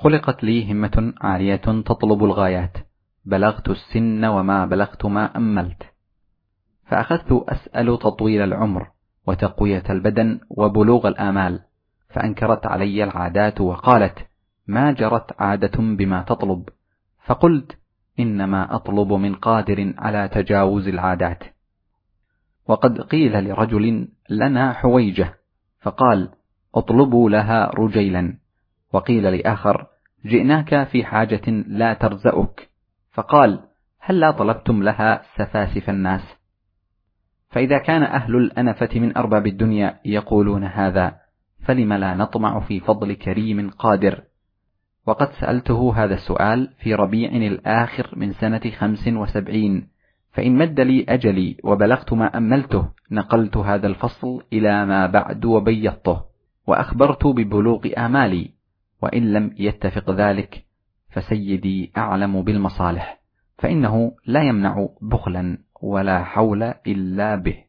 خلقت لي همة عالية تطلب الغايات. بلغت السن وما بلغت ما أملت. فأخذت أسأل تطويل العمر وتقوية البدن وبلوغ الآمال. فأنكرت علي العادات وقالت ما جرت عادة بما تطلب. فقلت إنما أطلب من قادر على تجاوز العادات. وقد قيل لرجل لنا حويجة. فقال أطلبوا لها رجيلا. وقيل لآخر جئناك في حاجة لا ترزأك. فقال هل لا طلبتم لها سفاسف الناس؟ فإذا كان أهل الأنفة من أرباب الدنيا يقولون هذا فلم لا نطمع في فضل كريم قادر؟ وقد سألته هذا السؤال في ربيع الآخر من سنة خمس وسبعين فإن مد لي أجلي وبلغت ما أملته نقلت هذا الفصل إلى ما بعد وبيضته وأخبرت ببلوغ آمالي. وإن لم يتفق ذلك فسيدي أعلم بالمصالح فإنه لا يمنع بخلا ولا حول إلا به.